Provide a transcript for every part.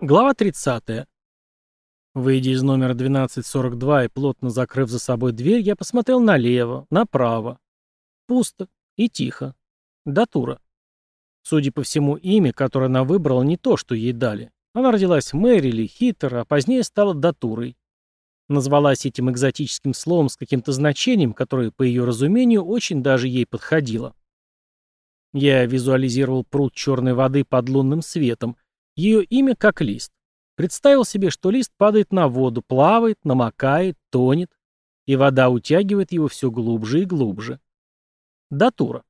Глава 30. Выйдя из номера 1242 и плотно закрыв за собой дверь, я посмотрел налево, направо. Пусто и тихо. Датура. Судя по всему, имя, которое она выбрала, не то, что ей дали. Она родилась Мэри или а позднее стала Датурой. Назвалась этим экзотическим словом с каким-то значением, которое, по ее разумению, очень даже ей подходило. Я визуализировал пруд черной воды под лунным светом, ее имя как лист. Представил себе, что лист падает на воду, плавает, намокает, тонет, и вода утягивает его все глубже и глубже. Датура.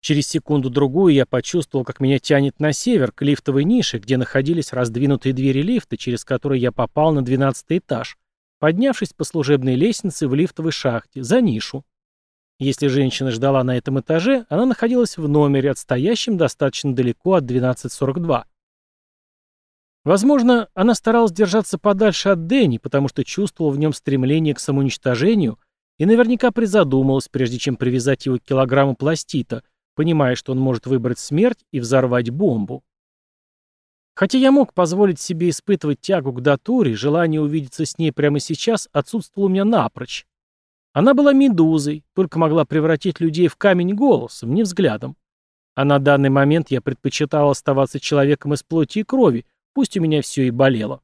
Через секунду-другую я почувствовал, как меня тянет на север, к лифтовой нише, где находились раздвинутые двери лифта, через которые я попал на двенадцатый этаж, поднявшись по служебной лестнице в лифтовой шахте, за нишу. Если женщина ждала на этом этаже, она находилась в номере, отстоящем достаточно далеко от 1242. Возможно, она старалась держаться подальше от Дэнни, потому что чувствовала в нем стремление к самоуничтожению и наверняка призадумалась, прежде чем привязать его к килограмму пластита, понимая, что он может выбрать смерть и взорвать бомбу. Хотя я мог позволить себе испытывать тягу к датуре, желание увидеться с ней прямо сейчас отсутствовало у меня напрочь. Она была медузой, только могла превратить людей в камень голосом, не взглядом. А на данный момент я предпочитал оставаться человеком из плоти и крови, Пусть у меня все и болело.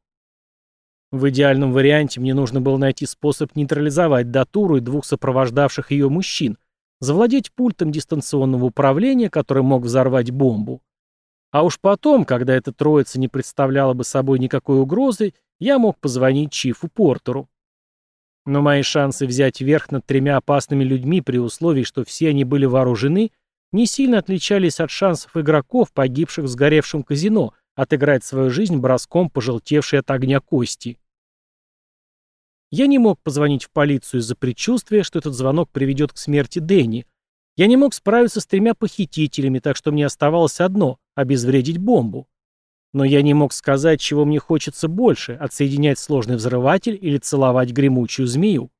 В идеальном варианте мне нужно было найти способ нейтрализовать датуру и двух сопровождавших ее мужчин, завладеть пультом дистанционного управления, который мог взорвать бомбу. А уж потом, когда эта троица не представляла бы собой никакой угрозы, я мог позвонить Чифу Портеру. Но мои шансы взять верх над тремя опасными людьми при условии, что все они были вооружены, не сильно отличались от шансов игроков, погибших в сгоревшем казино – отыграть свою жизнь броском пожелтевшей от огня кости. Я не мог позвонить в полицию из-за предчувствия, что этот звонок приведет к смерти Дэнни. Я не мог справиться с тремя похитителями, так что мне оставалось одно — обезвредить бомбу. Но я не мог сказать, чего мне хочется больше — отсоединять сложный взрыватель или целовать гремучую змею.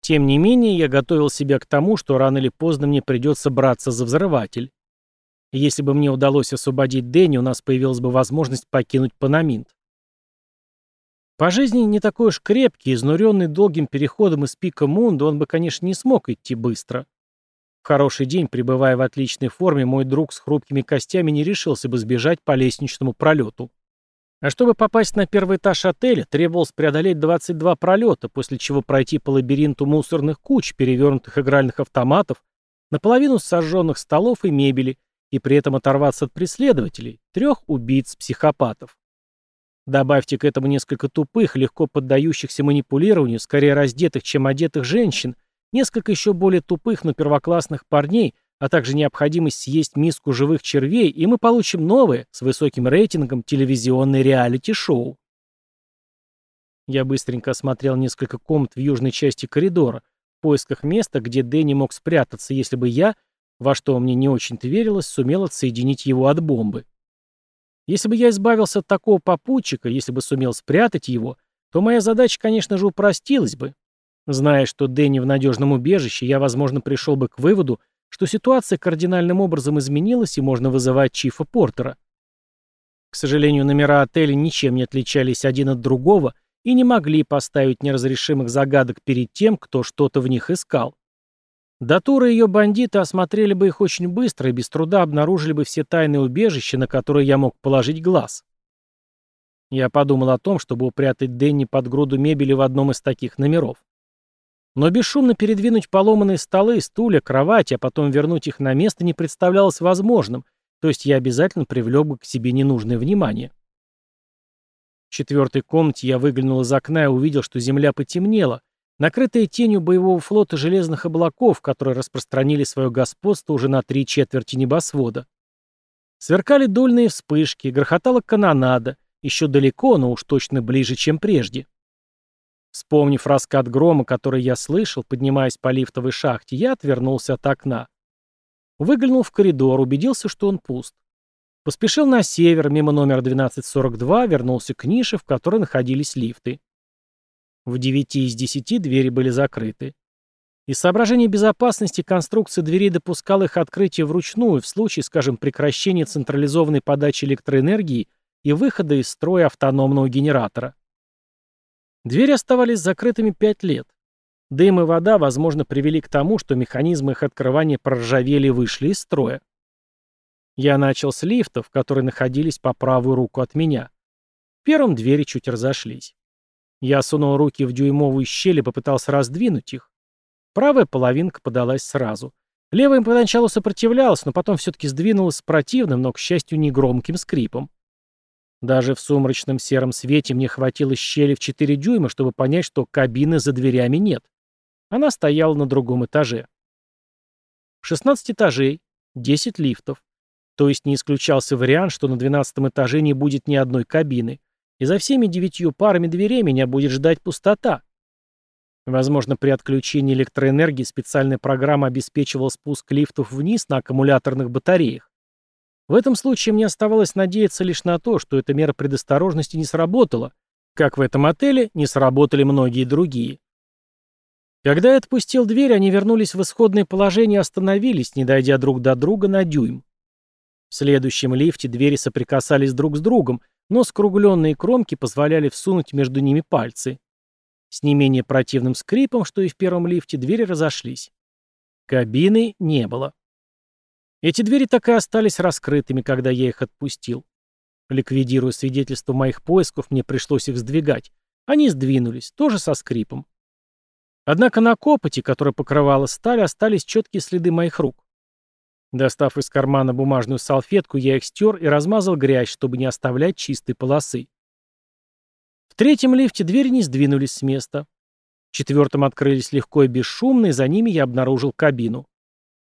Тем не менее, я готовил себя к тому, что рано или поздно мне придется браться за взрыватель. Если бы мне удалось освободить Дэнни, у нас появилась бы возможность покинуть Панаминт. По жизни не такой уж крепкий, изнуренный долгим переходом из пика Мунда, он бы, конечно, не смог идти быстро. В хороший день, пребывая в отличной форме, мой друг с хрупкими костями не решился бы сбежать по лестничному пролету. А чтобы попасть на первый этаж отеля, требовалось преодолеть 22 пролета, после чего пройти по лабиринту мусорных куч, перевернутых игральных автоматов, наполовину сожженных столов и мебели, и при этом оторваться от преследователей, трех убийц-психопатов. Добавьте к этому несколько тупых, легко поддающихся манипулированию, скорее раздетых, чем одетых женщин, несколько еще более тупых, но первоклассных парней, а также необходимость съесть миску живых червей, и мы получим новое, с высоким рейтингом, телевизионное реалити-шоу. Я быстренько осмотрел несколько комнат в южной части коридора, в поисках места, где Дэнни мог спрятаться, если бы я, во что мне не очень-то верилось, сумел отсоединить его от бомбы. Если бы я избавился от такого попутчика, если бы сумел спрятать его, то моя задача, конечно же, упростилась бы. Зная, что Дэнни в надежном убежище, я, возможно, пришел бы к выводу, что ситуация кардинальным образом изменилась и можно вызывать Чифа Портера. К сожалению, номера отеля ничем не отличались один от другого и не могли поставить неразрешимых загадок перед тем, кто что-то в них искал. Датура и ее бандиты осмотрели бы их очень быстро и без труда обнаружили бы все тайные убежища, на которые я мог положить глаз. Я подумал о том, чтобы упрятать Дэнни под груду мебели в одном из таких номеров. Но бесшумно передвинуть поломанные столы, стулья, кровати, а потом вернуть их на место не представлялось возможным, то есть я обязательно привлек бы к себе ненужное внимание. В четвертой комнате я выглянул из окна и увидел, что земля потемнела, накрытая тенью боевого флота железных облаков, которые распространили свое господство уже на три четверти небосвода. Сверкали дольные вспышки, грохотала канонада, еще далеко, но уж точно ближе, чем прежде. Вспомнив раскат грома, который я слышал, поднимаясь по лифтовой шахте, я отвернулся от окна. Выглянул в коридор, убедился, что он пуст. Поспешил на север, мимо номера 1242, вернулся к нише, в которой находились лифты. В девяти из десяти двери были закрыты. Из соображений безопасности конструкция дверей допускала их открытие вручную в случае, скажем, прекращения централизованной подачи электроэнергии и выхода из строя автономного генератора. Двери оставались закрытыми пять лет. Дым и вода, возможно, привели к тому, что механизмы их открывания проржавели и вышли из строя. Я начал с лифтов, которые находились по правую руку от меня. Первым двери чуть разошлись. Я сунул руки в дюймовую щель и попытался раздвинуть их. Правая половинка подалась сразу. Левая поначалу сопротивлялась, но потом все-таки сдвинулась с противным, но, к счастью, негромким скрипом. Даже в сумрачном сером свете мне хватило щели в 4 дюйма, чтобы понять, что кабины за дверями нет. Она стояла на другом этаже. 16 этажей, 10 лифтов. То есть не исключался вариант, что на 12 этаже не будет ни одной кабины, и за всеми девятью парами дверей меня будет ждать пустота. Возможно, при отключении электроэнергии специальная программа обеспечивала спуск лифтов вниз на аккумуляторных батареях. В этом случае мне оставалось надеяться лишь на то, что эта мера предосторожности не сработала, как в этом отеле не сработали многие другие. Когда я отпустил дверь, они вернулись в исходное положение и остановились, не дойдя друг до друга на дюйм. В следующем лифте двери соприкасались друг с другом, но скругленные кромки позволяли всунуть между ними пальцы. С не менее противным скрипом, что и в первом лифте, двери разошлись. Кабины не было. Эти двери так и остались раскрытыми, когда я их отпустил. Ликвидируя свидетельство моих поисков, мне пришлось их сдвигать. Они сдвинулись, тоже со скрипом. Однако на копоте, которая покрывала сталь, остались четкие следы моих рук. Достав из кармана бумажную салфетку, я их стер и размазал грязь, чтобы не оставлять чистой полосы. В третьем лифте двери не сдвинулись с места. В четвертом открылись легко и бесшумно, и за ними я обнаружил кабину.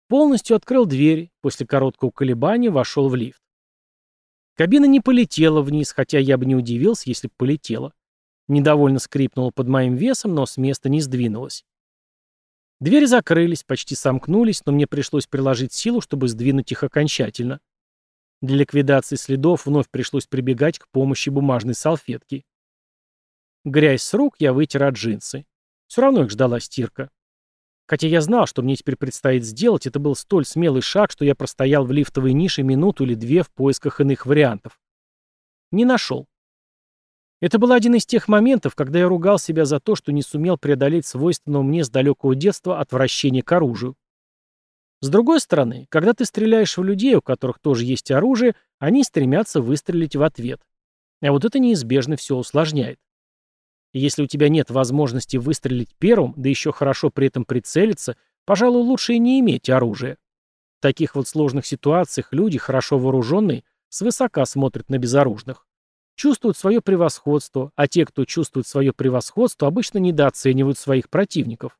Полностью открыл двери, после короткого колебания вошел в лифт. Кабина не полетела вниз, хотя я бы не удивился, если бы полетела. Недовольно скрипнула под моим весом, но с места не сдвинулась. Двери закрылись, почти сомкнулись, но мне пришлось приложить силу, чтобы сдвинуть их окончательно. Для ликвидации следов вновь пришлось прибегать к помощи бумажной салфетки. Грязь с рук я вытер от джинсы. Все равно их ждала стирка. Хотя я знал, что мне теперь предстоит сделать, это был столь смелый шаг, что я простоял в лифтовой нише минуту или две в поисках иных вариантов. Не нашел. Это был один из тех моментов, когда я ругал себя за то, что не сумел преодолеть свойственного мне с далекого детства отвращение к оружию. С другой стороны, когда ты стреляешь в людей, у которых тоже есть оружие, они стремятся выстрелить в ответ. А вот это неизбежно все усложняет. Если у тебя нет возможности выстрелить первым, да еще хорошо при этом прицелиться, пожалуй, лучше и не иметь оружия. В таких вот сложных ситуациях люди, хорошо вооруженные, свысока смотрят на безоружных. Чувствуют свое превосходство, а те, кто чувствует свое превосходство, обычно недооценивают своих противников.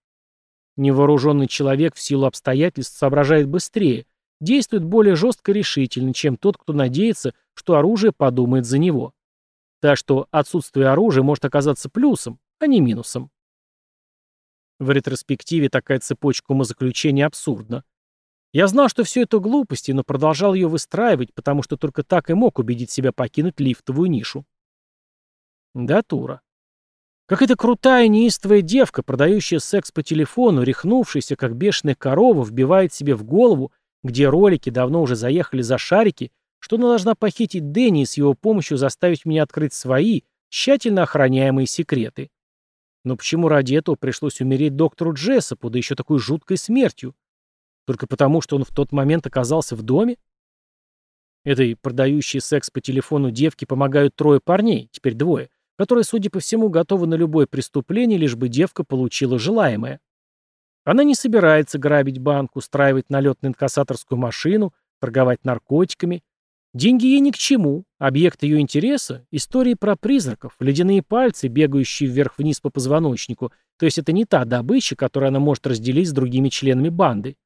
Невооруженный человек в силу обстоятельств соображает быстрее, действует более жестко и решительно, чем тот, кто надеется, что оружие подумает за него. Так что отсутствие оружия может оказаться плюсом, а не минусом. В ретроспективе такая цепочка умозаключений абсурдна. Я знал, что все это глупости, но продолжал ее выстраивать, потому что только так и мог убедить себя покинуть лифтовую нишу. Датура. Какая-то крутая неистовая девка, продающая секс по телефону, рехнувшаяся, как бешеная корова, вбивает себе в голову, где ролики давно уже заехали за шарики, что она должна похитить Дэнни и с его помощью заставить меня открыть свои, тщательно охраняемые секреты. Но почему ради этого пришлось умереть доктору Джессопу, да еще такой жуткой смертью? Только потому, что он в тот момент оказался в доме? Этой продающей секс по телефону девке помогают трое парней, теперь двое, которые, судя по всему, готовы на любое преступление, лишь бы девка получила желаемое. Она не собирается грабить банк, устраивать налет на инкассаторскую машину, торговать наркотиками, Деньги ей ни к чему. Объект ее интереса — истории про призраков, ледяные пальцы, бегающие вверх-вниз по позвоночнику. То есть это не та добыча, которую она может разделить с другими членами банды.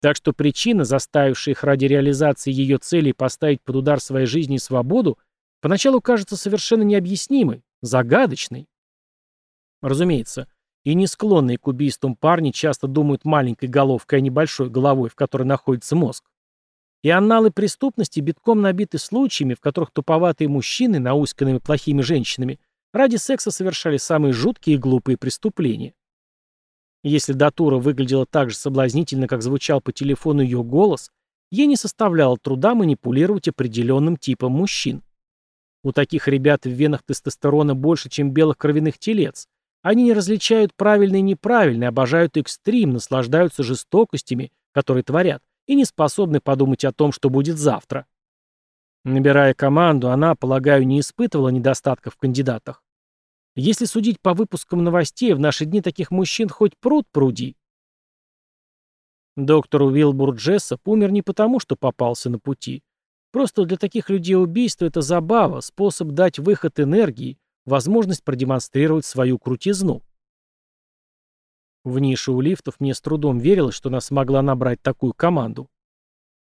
Так что причина, заставившая их ради реализации ее целей поставить под удар своей жизни и свободу, поначалу кажется совершенно необъяснимой, загадочной. Разумеется, и не склонные к убийствам парни часто думают маленькой головкой, а не большой головой, в которой находится мозг. И анналы преступности битком набиты случаями, в которых туповатые мужчины, науськанными плохими женщинами, ради секса совершали самые жуткие и глупые преступления. Если датура выглядела так же соблазнительно, как звучал по телефону ее голос, ей не составляло труда манипулировать определенным типом мужчин. У таких ребят в венах тестостерона больше, чем белых кровяных телец. Они не различают правильное и неправильное, обожают экстрим, наслаждаются жестокостями, которые творят, и не способны подумать о том, что будет завтра. Набирая команду, она, полагаю, не испытывала недостатков в кандидатах. Если судить по выпускам новостей, в наши дни таких мужчин хоть пруд пруди. Доктор Уилбур Джессоп умер не потому, что попался на пути. Просто для таких людей убийство – это забава, способ дать выход энергии, возможность продемонстрировать свою крутизну. В нише у лифтов мне с трудом верилось, что она смогла набрать такую команду.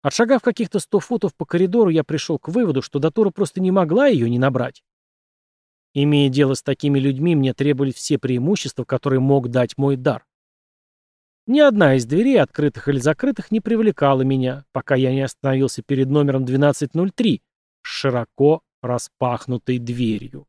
Отшагав каких-то сто футов по коридору, я пришел к выводу, что Датура просто не могла ее не набрать. Имея дело с такими людьми, мне требовались все преимущества, которые мог дать мой дар. Ни одна из дверей, открытых или закрытых, не привлекала меня, пока я не остановился перед номером 1203 с широко распахнутой дверью.